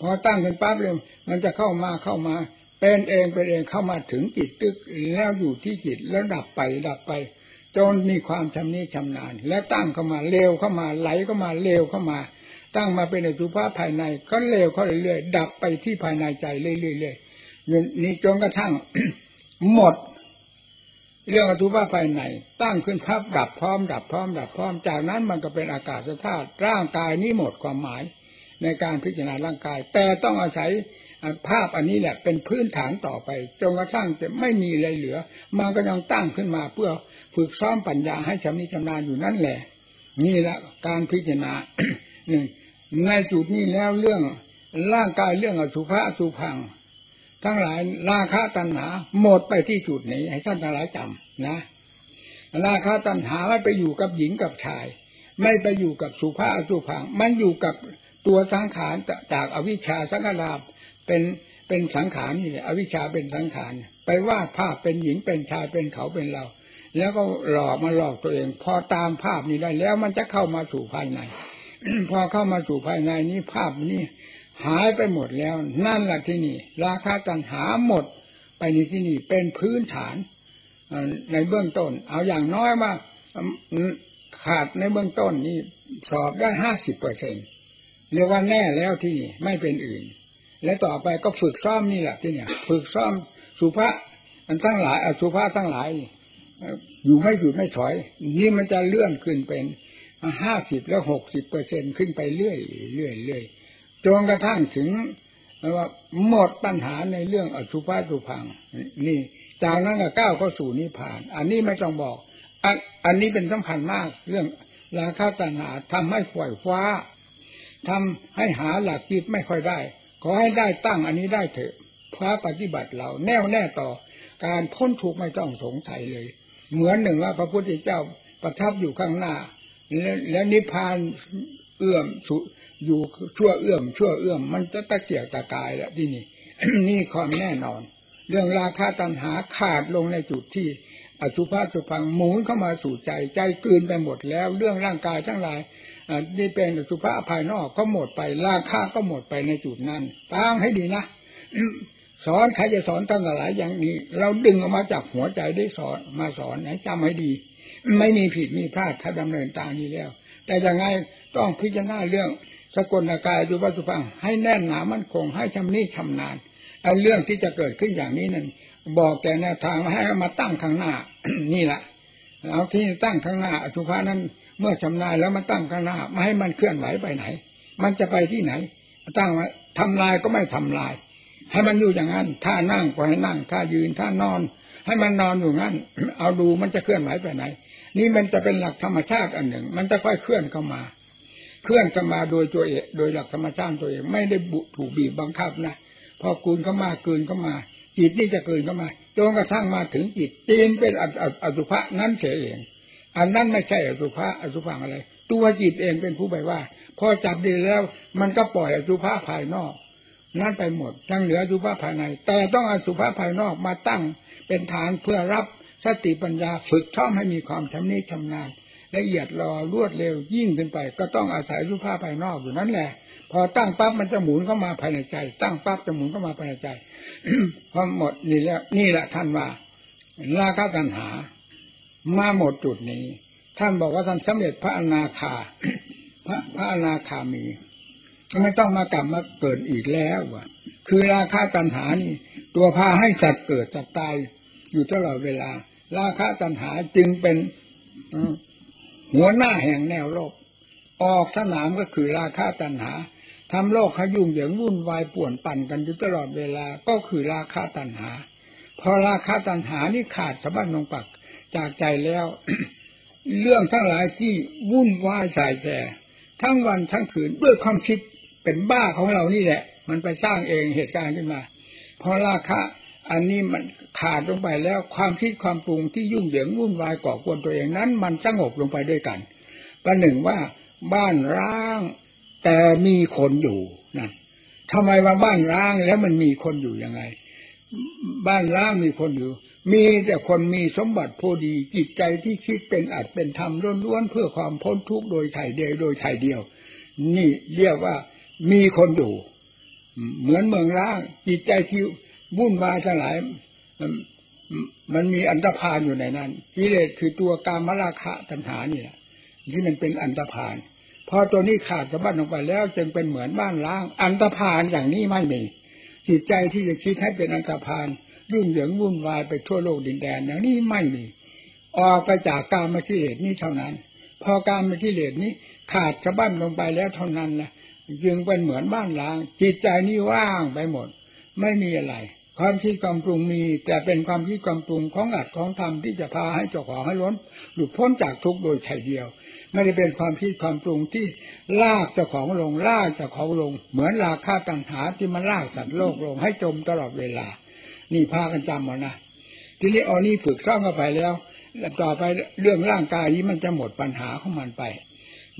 พอตั้งขึ้นปั๊บเลยมันจะเข้ามาเข้ามา เป็นเองเป็นเองเข้ามาถึงจิตตึกแล้วอยู่ที่จิตแล้วดับไปดับไป จนมีความชำนิชำนาญ แล้วตั้งเข้ามาเร็วเข้ามาไหลเข้ามาเร็วเข้ามา ตั้งมาเป็นอสุภะภายใน ก็เร็วเข้าเรื่อยๆดับไปที่ภายในใจเรื่อยๆ นี่จนกระทั่งหมด เรื่องอสุภะภายในตั้งขึ้นภาพดับพร้อมดับพร้อมดับพร้อมจากนั้นมันก็เป็นอากาศธาตุร่างกายนี้หมดความหมายในการพิจารณาร่างกาย แต่ต้องอาศัยภาพอันนี้แหละเป็นพื้นฐานต่อไปจนกระทั่งจะไม่มีอะไรเหลือ มันก็ยังตั้งขึ้นมาเพื่อฝึกซ้อมปัญญาให้ชำนิชำนาญอยู่นั่นแหละ นี่แหละการพิจารณาในจุดนี้แล้วเรื่องร่างกายเรื่องอสุภะอสุพัง ทั้งหลายราคะตัณหาหมดไปที่จุดนี้ให้ท่านทั้งหลายจำนะราคะตัณหาไม่ไปอยู่กับหญิงกับชาย ไม่ไปอยู่กับสุภาพสุพังมันอยู่กับตัวสังขารจากอวิชชาสังขารเป็นเป็นสังขารนี่แหละอวิชชาเป็นสังขารไปวาดภาพเป็นหญิงเป็นชายเป็นเขาเป็นเรา แล้วก็หลอกมาหลอกตัวเอง พอตามภาพนี้ได้แล้วมันจะเข้ามาสู่ภายใน พอเข้ามาสู่ภายในนี้ภาพนี้ หายไปหมดแล้ว นั่นแหละที่นี่ ราคาตัณหาหมดไปในที่นี่เป็นพื้นฐานในเบื้องต้น เอาอย่างน้อยมาขาดในเบื้องต้นนี่สอบได้ห้าสิบเปอร์เซ็นเรียกว่าแน่แล้วที่นี่ไม่เป็นอื่น และต่อไปก็ฝึกซ้อมนี่แหละที่เนี่ย ฝึกซ้อมสุภาษมันทั้งหลายอสุภาษทั้งหลายอยู่ไม่หยุดไม่ถอย นี่มันจะเลื่อนขึ้นเป็นห้าสิบแล้วหกสิบเปอร์เซ็นขึ้นไปเรื่อยเรื่อยเรื่อย จนกระทั่งถึงว่าหมดปัญหาในเรื่องอสุภาสุพังนี่ จากนั้นก็ก้าวเข้าสู่นิพพาน อันนี้ไม่ต้องบอก อันอันนี้เป็นสำคัญมากเรื่องราคาตัณหาทำให้ขวายฟ้าทำให้หาหลักคิดไม่ค่อยได้ ขอให้ได้ตั้งอันนี้ได้เถอะพระปฏิบัติเราแน่วแน่ต่อ การพ้นทุกข์ไม่ต้องสงสัยเลย เหมือนหนึ่งว่าพระพุทธเจ้าประทับอยู่ข้างหน้า แล้วนิพพานเอื้อมสุ อยู่ชั่วเอื้อมชั่วเอื้อมมันจะตะเกียกตะกายแล้วที่นี่นี่ความแน่นอน เรื่องราคาตัณหาขาดลงในจุดที่อสุภะสุพังหมุนเข้ามาสู่ใจใจกลืนไปหมดแล้ว เรื่องร่างกายทั้งหลายนี่เป็นอสุภะภายนอกก็หมดไป ราคาก็หมดไปในจุดนั้นฟังให้ดีนะสอนใครจะสอนตั้งหลายอย่างนี้ เราดึงออกมาจากหัวใจได้สอนมาสอนนะจำให้ดี ไม่มีผิดมีพลาดถ้าดำเนินตามนี้แล้ว แต่ยังไงต้องพิจารณาเรื่อง สกลกายดูวัตถุฟังให้แน่นหนามั่นคงให้ชำนิชำนาญไอ้เรื่องที่จะเกิดขึ้นอย่างนี้นั่นบอกแต่แนวทางให้มาตั้งข้างหน้า นี่แหละเอาที่ตั้งข้างหน้าอสุภานั้น เมื่อชำนาญแล้วมาตั้งข้างหน้า ไม่ให้มันเคลื่อนไหวไปไหน มันจะไปที่ไหน ตั้งทำลายก็ไม่ทำลาย ให้มันอยู่อย่างนั้นถ้านั่งก็ให้นั่งถ้ายืนถ้านอน ให้มันนอนอยู่งั้น เอาดูมันจะเคลื่อนไหวไปไหน นี่มันจะเป็นหลักธรรมชาติอันหนึ่ง มันจะค่อยเคลื่อนเข้ามา เคลื่อนกันมาโดยตัวเองโดยหลักธรรมชาติตัวเอง ไม่ได้บุถูกบีบบังคับนะพอกูลเข้ามาเกินเข้ามา จิตนี่จะเกินเข้ามาจนกระทั่งมาถึงจิตจีนเป็นอสุภะนั้นเสียเอง อันนั้นไม่ใช่อสุภะอสุภะอะไร ตัวจิตเองเป็นผู้ไปว่า พอจับดีแล้วมันก็ปล่อยอสุภะภายนอก นั่นไปหมดทั้งเหลืออสุภะภายใน แต่ต้องอสุภะภายนอกมาตั้งเป็นฐานเพื่อรับสติปัญญาฝึกช่องให้มีความชำนิชำนาญ ละเอียดรอรวดเร็วยิ่งขึ้นไป ก็ต้องอาศัยรูปภาพภายนอกอยู่นั่นแหละ พอตั้งปั๊บมันจะหมุนเข้ามาภายในใจ ตั้งปั๊บจะหมุนเข้ามาภายในใจพอหมดนี่แล้วนี่แหละท่านว่าราคะตัณหา มาหมดจุดนี้ ท่านบอกว่าท่านสำเร็จพระอนาคา พระพระอนาคามีไม่ต้องมากลับมาเกิดอีกแล้วว่ะ คือราคาตัณหานี่ ตัวพาให้สัตว์เกิดสัตว์ตายอยู่ตลอดเวลา ราคาตัณหาจึงเป็น หัวหน้าแห่งแนวโลก ออกสนามก็คือราคาตัณหาทำโลกขยุ่งเหยิงวุ่นวายป่วนปั่นกันอยู่ตลอดเวลาก็คือราคาตัณหา พอราคาตัณหานี่ขาดสะบั้นลงปักจากใจแล้ว เรื่องทั้งหลายที่วุ่นวายสายแสทั้งวันทั้งคืนด้วยความคิดเป็นบ้าของเรานี่แหละ มันไปสร้างเองเหตุการณ์ขึ้นมาพอราคา อันนี้มันขาดลงไปแล้วความคิดความปรุงที่ยุ่งเหยิงวุ่นวายก่อกวนตัวเองนั้น มันสงบลงไปด้วยกันประหนึ่งว่าบ้านร้างแต่มีคนอยู่นะทำไมว่าบ้านร้างแล้วมันมีคนอยู่ยังไง บ้านร้างมีคนอยู่ มีแต่คนมีสมบัติพอดีจิตใจที่คิดเป็นอัดเป็นธรรมล้วนๆเพื่อความพ้นทุกข์โดยไถ่เดียวโดยไถ่เดียว นี่เรียกว่ามีคนอยู่ เหมือนเมืองร้างจิตใจที่ วุ่นวายทั้งหลายมันมีอันตรพานอยู่ในนั้นกิเลสคือตัวกามราคะตัณหานี่แหละที่มันเป็นอันตรพานพอตัวนี้ขาดสะบั้นลงไปแล้ว จึงเป็นเหมือนบ้านล้าง อันตรพานอย่างนี้ไม่มีจิตใจที่จะคิดให้เป็นอันตรพานยุ่งเหยิงวุ่นวายไปทั่วโลกดินแดนอย่างนี้ไม่มีออกไปจากกามกิเลสนี้เท่านั้น พอการมกิเลสนี้ขาดสะบั้นลงไปแล้วเท่านั้นนะจึงเป็นเหมือนบ้านล้าง จิตใจนี้ว่างไปหมด ไม่มีอะไร ความคิดความปรุงมี แต่เป็นความคิดความปรุงของอัดของธรรมที่จะพาให้เจ้าของให้ล้นหลุดพ้นจากทุกข์โดยไถ่เดียว ไม่ได้เป็นความคิดความปรุงที่ลากเจ้าของลงลากเจ้าของลง เหมือนราคาตัณหาที่มันลากสัตว์โลกลงให้จมตลอดเวลา นี่พากันจำเอานะทีนี้เอานี่ฝึกซ้อมเข้าไปแล้วต่อไปเรื่องร่างกายนี้มันจะหมดปัญหาของมันไป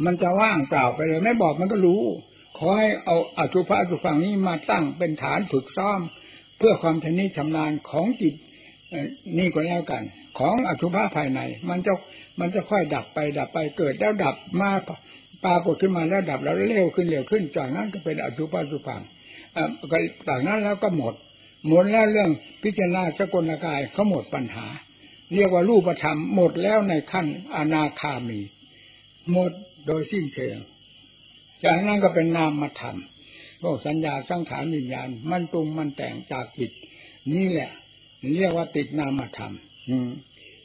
มันจะว่างเปล่าไปเลย ไม่บอกมันก็รู้ ขอให้เอาอจุภะจุฟังนี้มาตั้งเป็นฐานฝึกซ้อม เพื่อความชนิชำนาญของจิตนี่ก็แล้วกัน ของอสุภะภายใน มันจะมันจะค่อยดับไปดับไปเกิดแล้วดับมาปรากฏขึ้นมาแล้วดับแล้วเร็วขึ้นเร็วขึ้น จากนั้นก็เป็นอสุภะสุพังจากนั้นแล้วก็หมด หมดแล้วเรื่องพิจารณาสกลกายเขาหมดปัญหา เรียกว่ารูปธรรมหมดแล้วในขั้นอนาคามี หมดโดยสิ้นเชิง จากนั้นก็เป็นนามธรรมพวกสัญญาสังขารวิญญาณ มันปรุงมันแต่งจากจิต นี่แหละ เรียกว่าติดนามธรรม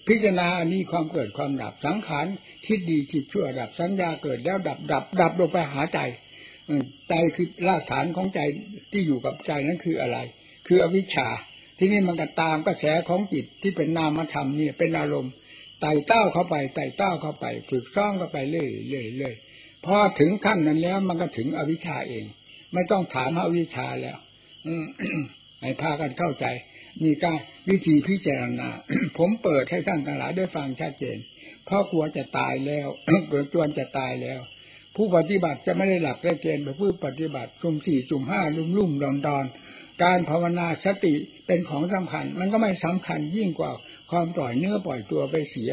พิจารณาอันนี้ความเกิดความดับสังขารคิดดีคิดชั่วดับสัญญาเกิดแล้วดับดับ ดับลงไปหาใจใจคือรากฐานของใจที่อยู่กับใจนั้นคืออะไร คืออวิชชา ที่นี่มันก็ตามกระแสของจิตที่เป็นนามธรรมนี่เป็นอารมณ์ไต่เต้าเข้าไปไต่เต้าเข้าไป ฝึกซ้อมเข้าไปเรื่อยเรื่อยเรื่อย พอถึงขั้นนั้นแล้ว มันก็ถึงอวิชชาเอง ไม่ต้องถามอวิชชาแล้ว อืให้พากันเข้าใจมีการวิธีพิจารณา ผมเปิดให้ท่านทั้งหลายได้ฟังชัดเจน เพราะกลัวจะตายแล้วกลัวจวนจะตายแล้ว ผู้ปฏิบัติจะไม่ได้หลักได้เกณฑ์ไปผู้ปฏิบัติชุมสี่ชุมห้าลุ่มลุ่มดอนดอนการภาวนาสติเป็นของสำคัญ มันก็ไม่สำคัญยิ่งกว่าความปล่อยเนื้อปล่อยตัวไปเสีย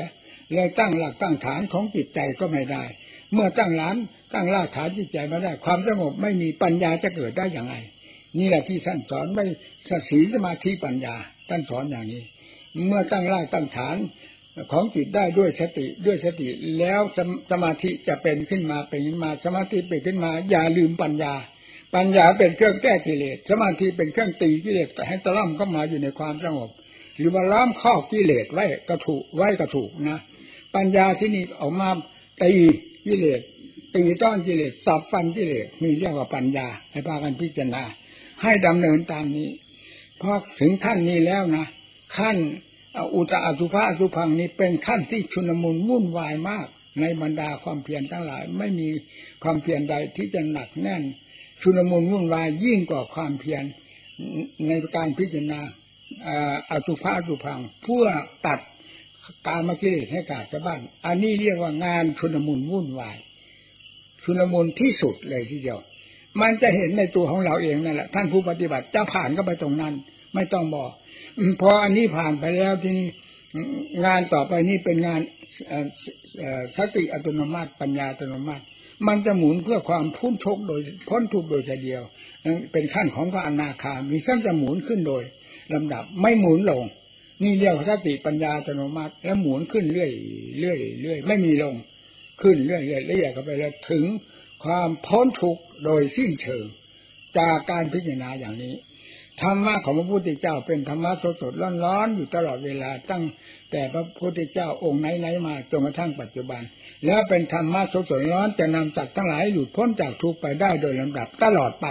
เลยตั้งหลักตั้งฐานของจิตใจก็ไม่ได้ เมื่อตั้งร้านตั้งรากฐานจิตใจมาได้ ความสงบไม่มีปัญญาจะเกิดได้อย่างไรนี่แหละที่ท่านสอนไม่สสีสมาธิปัญญาท่านสอนอย่างนี้ เมื่อตั้งรากตั้งฐานของจิตได้ด้วยสติด้วยสติแล้วสสมาธิจะเป็นขึ้นมาเป็นขึ้นมาสมาธิเป็นขึ้นมา อย่าลืมปัญญา ปัญญาเป็นเครื่องแก้กิเลสสมาธิเป็นเครื่องตีกิเลสแต่ให้ตะล่อมก็มาอยู่ในความสงบ หรือว่าล้อมข้อกิเลสไว้กระถูกไว้กระถูกนะ ปัญญาที่นี่ออกมาตี กิเลสตีต้อนกิเลสสับฟันกิเลสนี่เรียกว่าปัญญาให้พากันพิจารณา ให้ดำเนินตามนี้พราะถึงขั้นนี้แล้วนะขั้นอุตอสุภาสุพังนี้เป็นขั้นที่ชุนมุนวุ่นวายมาก ในบรรดาความเพียรทั้งหลาย ไม่มีความเพียรใดที่จะหนักแน่น ชุนมุนวุ่นวายยิ่งกว่าความเพียรในการพิจารณาอสุภาสุพังเพื่อตัด การมาคิเลสให้กาดสะบั้นอันนี้เรียกว่างานชุนมุนวุ่นวายชุนมุนที่สุดเลยทีเดียว มันจะเห็นในตัวของเราเองนั่นแหละท่านผู้ปฏิบัติจะผ่านก็ไปตรงนั้น ไม่ต้องบอกพออันนี้ผ่านไปแล้วทีนี้งานต่อไปนี้เป็นงานสติอัตโนมัติ ปัญญาอัตโนมัติ มันจะหมุนเพื่อความพ้นทุกโดยพ้นทุกโดยเดียว เป็นขั้นของพระอนาคามีสั้นจะหมุนขึ้นโดยลำดับไม่หมุนลง นี่เรียกสติปัญญาอัตโนมัติ แล้วหมุนขึ้นเรื่อยเรื่อยเรื่อยไม่มีลงขึ้นเรื่อยเรื่อยเรื่อยกันไปแล้วถึงความพ้นทุกข์โดยสิ้นเชิงจากการพิจารณาอย่างนี้ธรรมะของพระพุทธเจ้าเป็นธรรมะสดสดร้อนร้อนอยู่ตลอดเวลาตั้งแต่พระพุทธเจ้าองค์ไหนๆมาจนกระทั่งปัจจุบัน แล้วเป็นธรรมะสดสดร้อนจะนำจักทั้งหลายหลุดพ้นจากทุกข์ไปได้โดยลำดับตลอดไป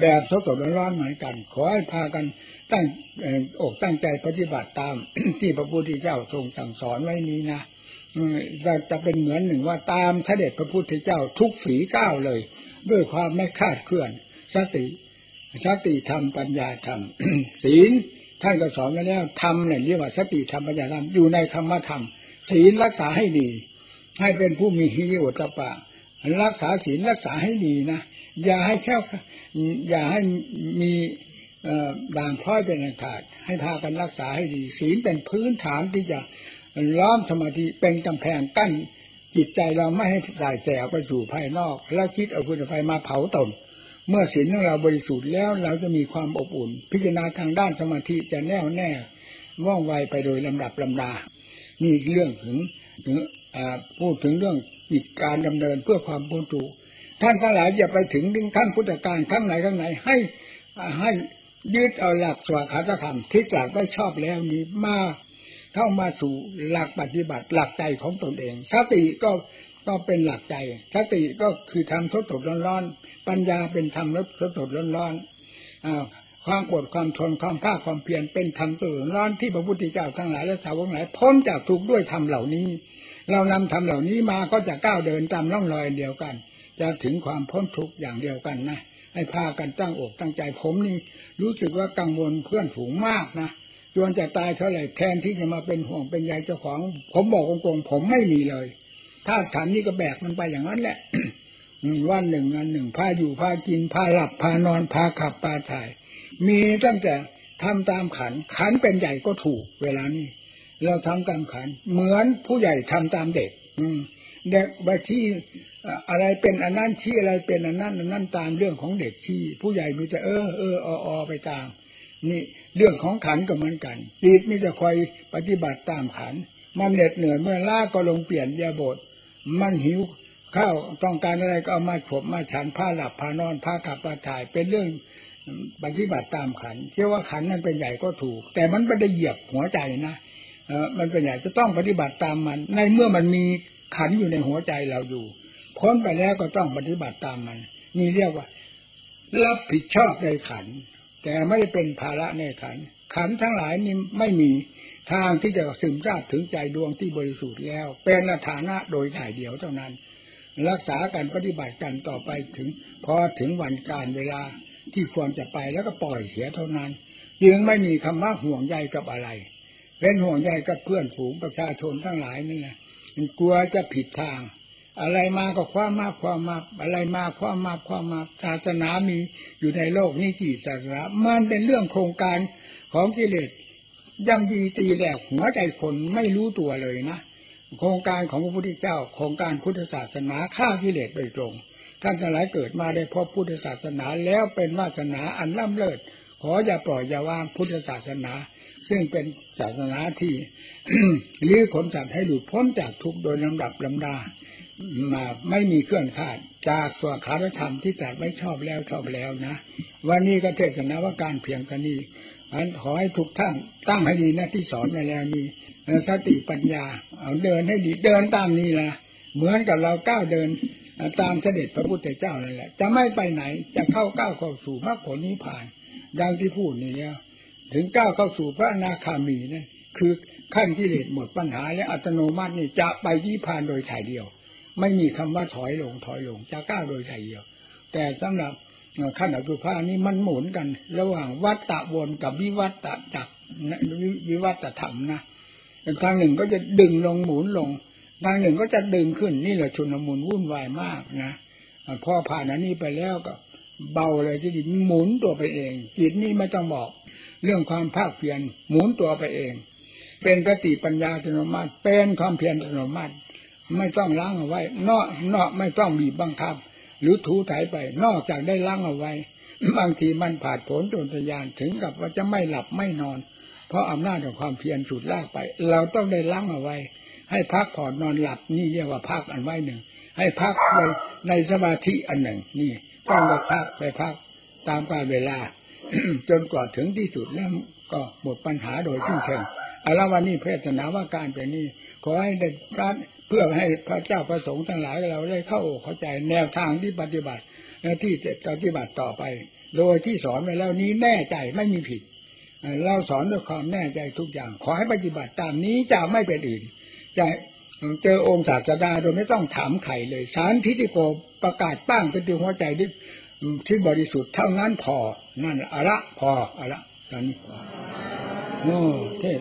แบบสดสดร้อนเหมือนกัน ขอให้พากัน ตั้งอกตั้งใจปฏิบัติตามที่พระพุทธเจ้าทรงสั่งสอนไว้นี้นะเราจะเป็นเหมือนหนึ่งว่าตามเสด็จพระพุทธเจ้าทุกฝีก้าวเลย ด้วยความไม่คาดเคลื่อน สติสติธรรมปัญญาธรรมศีลท่านก็สอนมาแล้วธรรมเนี่ยเรียกว่าสติธรรมปัญญาธรรมอยู่ในคำว่าธรรมศีลรักษาให้ดี ให้เป็นผู้มีฮิริโอตปะ รักษาศีลรักษาให้ดีนะอย่าให้แค่อย่าให้มี ด่างพร้อยเป็นอันขาด ให้พากันรักษาให้ดี ศีลเป็นพื้นฐานที่จะล้อมสมาธิเป็นกำแพงกั้นจิตใจเราไม่ให้สายแสออกไปสู่ภายนอก แล้วคิดเอาฟืนไฟมาเผาตน เมื่อศีลของเราบริสุทธิ์แล้วเราจะมีความอบอุ่น พิจารณาทางด้านสมาธิจะแน่วแน่ว่องไวไปโดยลำดับลำดา นี่เรื่องถึงถึงพูดถึงเรื่องจิตการดำเนินเพื่อความพ้นทุกข์ท่านทั้งหลายอย่าไปถึงดึงขั้นพุทธการขั้นไหนขั้นไหนให้ให้ ยึดเอาหลักสวขาธรรมที่ตรัสไว้ชอบแล้วนี้มาเข้ามาสู่หลักปฏิบัติหลักใจของตนเอง สติก็ก็เป็นหลักใจ สติก็คือทำสดสดร้อนๆ ปัญญาเป็นธรรมรสดสดร้อนๆความอดความทนความภาคความเพียรเป็นธรรมสดร้อนที่พระพุทธเจ้าทั้งหลายและสาวกหลายพ้นจากทุกข์ด้วยธรรมเหล่านี้ เรานำธรรมเหล่านี้มาก็จะก้าวเดินตามร่องรอยเดียวกัน จะถึงความพ้นทุกข์อย่างเดียวกันนะ ให้พากันตั้งอกตั้งใจผมนี่ รู้สึกว่ากังวลเพื่อนฝูงมากนะจนจะตายเท่าไหร่แทนที่จะมาเป็นห่วงเป็นใยเจ้าของ ผมบอกตรงๆผมไม่มีเลยธาตุขันนี่ก็แบกมันไปอย่างนั้นแหละวันหนึ่งงานหนึ่งพาอยู่พากินพาหลับพานอนพาขับพาถ่าย มีตั้งแต่ทำตามขันขันเป็นใหญ่ก็ถูกเวลานี้ เราทำตามขัน เหมือนผู้ใหญ่ทำตามเด็ก อืม เด็กบัชี้อะไรเป็นอันนั้นชี้อะไรเป็นอันนั้นอันนั้นตามเรื่องของเด็กชี้ผู้ใหญ่มีจะเออเออออไปตาม นี่เรื่องของขันก็เหมือนกันจิตมีจะคอยปฏิบัติตามขัน มันเหน็ดเหนื่อยเมื่อล่าก็ลงเปลี่ยนยาบท มันหิวข้าวต้องการอะไรก็เอามาขบมาฉันผ้าหลับผ้านอนผ้าขับผ้าถ่ายเป็นเรื่องปฏิบัติตามขันเชื่อว่าขันนั้นเป็นใหญ่ก็ถูก แต่มันไม่ได้เหยียบหัวใจนะเออมันเป็นใหญ่จะต้องปฏิบัติตามมัน ในเมื่อมันมี ขันอยู่ในหัวใจเราอยู่พ้นไปแล้วก็ต้องปฏิบัติตามมันนี่เรียกว่า รับผิดชอบในขัน แต่ไม่ได้เป็นภาระในขัน ขันทั้งหลายนี่ไม่มีทางที่จะซึมซาบถึงใจดวงที่บริสุทธิ์แล้ว เป็นฐานะโดยถ่ายเดียวเท่านั้น รักษาการปฏิบัติกันต่อไปถึงพอถึงวันการเวลาที่ควรจะไปแล้วก็ปล่อยเสียเท่านั้นยึงไม่มีคำว่าห่วงใยกับอะไร เป็นห่วงใยกับเพื่อนฝูงประชาชนทั้งหลายนี่แห ละกลัวจะผิดทาง อะไรมาก็ความมากความมากอะไรมาความมากความมากศาสนามีอยู่ในโลกนี้กี่ศาสนา มันเป็นเรื่องโครงการของกิเลสยังยีตีแหลกหัวใจคนไม่รู้ตัวเลยนะโครงการของพระพุทธเจ้าโครงการพุทธศาสนาฆ่ากิเลสโดยตรงท่านทั้งหลายเกิดมาได้พบพุทธศาสนาแล้วเป็นวาสนาอันล่ำเลิศขออย่าปล่อยอย่าวางพุทธศาสนา ซึ่งเป็นศาสนาที่ เลี้ยขนสัตว์ให้หลุดพ้นจากทุกโดยลำดับลำดามาไม่มีเคลื่อนคาดจากส่วดคารธรรมที่จัดไม่ชอบแล้วชอบแล้วนะ วันนี้ก็เทศนาว่าการเพียงกันนี้อันขอให้ทุกท่านตั้งให้ดีนะที่สอนมาแล้วนี้สติปัญญาเอาเดินให้ดีเดินตามนี้ละเหมือนกับเราก้าวเดินตามเสด็จพระพุทธเจ้านั่นแหละ จะไม่ไปไหนจะเข้าก้าวเข้าสู่มรรคผลนิพพานดังที่พูดนี่แล้ว ถึงก้าวเข้าสู่พระอนาคามีนั่นคือ ขั้นกิเลสหมดปัญหา และอัตโนมัตินี่จะไปที่พานโดยถ่ายเดียว ไม่มีคำว่าถอยลงถอยลงจะก้าวโดยถ่ายเดียว แต่สำหรับขั้นอสุภานี่มันหมุนกัน ระหว่างวัตตะวนกับวิวัตตะจักวิวัตธรรมนะทางหนึ่งก็จะดึงลงหมุนลง ทางหนึ่งก็จะดึงขึ้นนี่แหละชุนมุนวุ่นวายมากนะพอผ่านอันนี้ไปแล้วก็เบาเลยที่หมุนตัวไปเองจิตนี่ไม่ต้องบอก เรื่องความภาคเพียรหมุนตัวไปเอง เป็นสติปัญญาอัตโนมัติ เป็นความเพียรอัตโนมัติ ไม่ต้องล้างเอาไว้ นอกนอกไม่ต้องบีบบังคับ หรือถูถ่ายไป นอกจากได้ล้างเอาไว้ บางทีมันผ่านผลจนทยานถึงกับว่าจะไม่หลับไม่นอน เพราะอำนาจของความเพียรสุดลากไป เราต้องได้ล้างเอาไว้ ให้พักผ่อนนอนหลับนี่เรียกว่าพักอันไว้หนึ่ง ให้พักในในสมาธิอันหนึ่ง นี่ ต้องไปพักไปพักตามกาลเวลา จนกว่าถึงที่สุดแล้วก็หมดปัญหาโดยสิ้นเชิง อาละวันนี้เพศนาว่าการเป็นนี้ขอให้ได้การเพื่อให้พระเจ้าประสงค์ทั้งหลายเราได้เข้าเข้าใจแนวทางที่ปฏิบัติและที่จะปฏิบัติต่อไป โดยที่สอนไปแล้วนี้แน่ใจไม่มีผิด เราสอนด้วยความแน่ใจทุกอย่าง ขอให้ปฏิบัติตามนี้จะไม่เป็นอื่นจะเจอองค์ศาสดาโดยไม่ต้องถามใครเลยสารทิฏฐิโกประกาศปั้งเป็นตัวหัวใจที่ที่บริสุทธิ์เท่านั้นพอนั่นอะละพออะละตอนนี้ โอ้เทศ